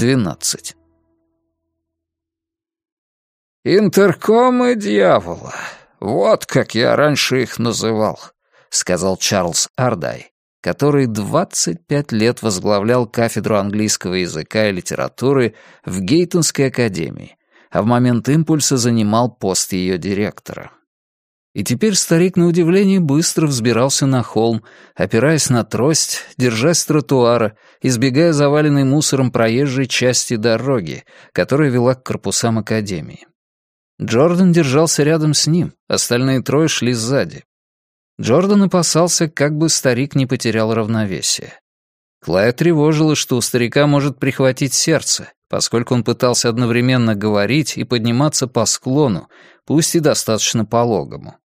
12. «Интеркомы дьявола. Вот как я раньше их называл», — сказал Чарльз Ардай, который 25 лет возглавлял кафедру английского языка и литературы в Гейтонской академии, а в момент импульса занимал пост ее директора. И теперь старик, на удивление, быстро взбирался на холм, опираясь на трость, держась тротуара, избегая заваленной мусором проезжей части дороги, которая вела к корпусам Академии. Джордан держался рядом с ним, остальные трое шли сзади. Джордан опасался, как бы старик не потерял равновесие. Клая тревожило, что у старика может прихватить сердце, поскольку он пытался одновременно говорить и подниматься по склону, пусть и достаточно пологому.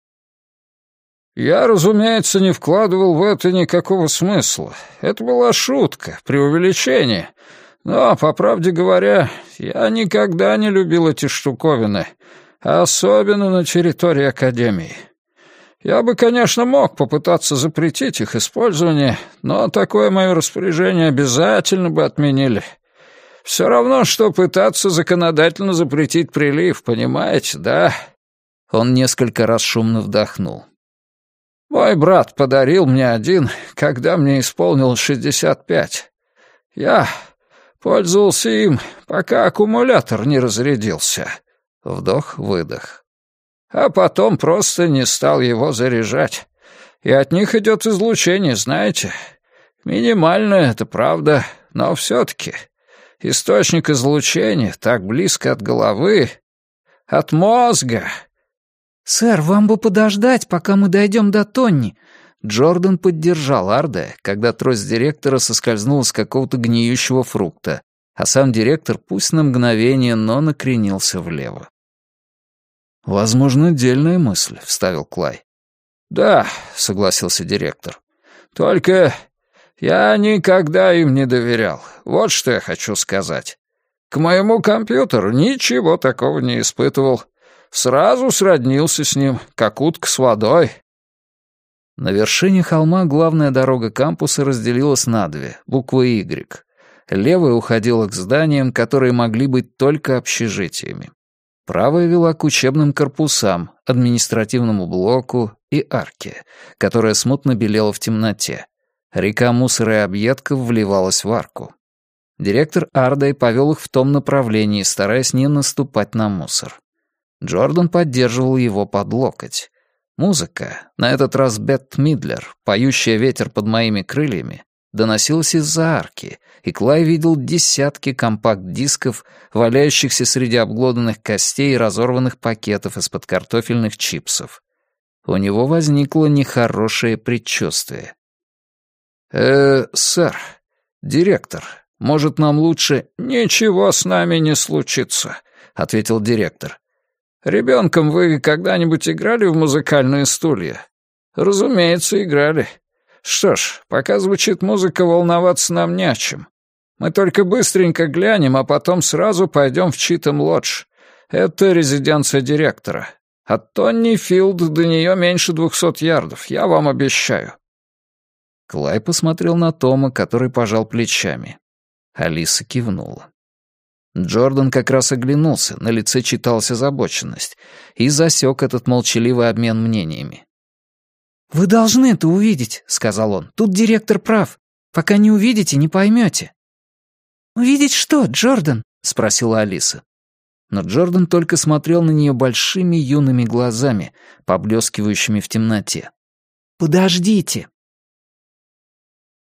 «Я, разумеется, не вкладывал в это никакого смысла. Это была шутка, преувеличение. Но, по правде говоря, я никогда не любил эти штуковины, особенно на территории Академии. Я бы, конечно, мог попытаться запретить их использование, но такое мое распоряжение обязательно бы отменили. Все равно, что пытаться законодательно запретить прилив, понимаете, да?» Он несколько раз шумно вдохнул. Мой брат подарил мне один, когда мне исполнилось шестьдесят пять. Я пользовался им, пока аккумулятор не разрядился. Вдох-выдох. А потом просто не стал его заряжать. И от них идет излучение, знаете. Минимальное, это правда, но все-таки. Источник излучения так близко от головы, от мозга, «Сэр, вам бы подождать, пока мы дойдем до Тонни». Джордан поддержал Арде, когда трость директора соскользнула с какого-то гниющего фрукта, а сам директор пусть на мгновение, но накренился влево. «Возможно, дельная мысль», — вставил Клай. «Да», — согласился директор. «Только я никогда им не доверял. Вот что я хочу сказать. К моему компьютеру ничего такого не испытывал. Сразу сроднился с ним, как утка с водой. На вершине холма главная дорога кампуса разделилась на две, буквы «Y». Левая уходила к зданиям, которые могли быть только общежитиями. Правая вела к учебным корпусам, административному блоку и арке, которая смутно белела в темноте. Река мусора и объедков вливалась в арку. Директор Ардой повел их в том направлении, стараясь не наступать на мусор. Джордан поддерживал его под локоть. Музыка, на этот раз Бет Мидлер, поющая ветер под моими крыльями, доносилась из-за арки, и Клай видел десятки компакт-дисков, валяющихся среди обглоданных костей и разорванных пакетов из-под картофельных чипсов. У него возникло нехорошее предчувствие. «Э, сэр, директор, может, нам лучше...» «Ничего с нами не случится», — ответил директор. Ребенком вы когда-нибудь играли в музыкальные стулья? Разумеется, играли. Что ж, пока звучит музыка, волноваться нам не о чем. Мы только быстренько глянем, а потом сразу пойдем в Читом Лодж. Это резиденция директора. От Тонни Филд до нее меньше двухсот ярдов, я вам обещаю». Клай посмотрел на Тома, который пожал плечами. Алиса кивнула. Джордан как раз оглянулся, на лице читалась озабоченность, и засек этот молчаливый обмен мнениями. «Вы должны это увидеть», — сказал он. «Тут директор прав. Пока не увидите, не поймете». «Увидеть что, Джордан?» — спросила Алиса. Но Джордан только смотрел на нее большими юными глазами, поблескивающими в темноте. «Подождите»,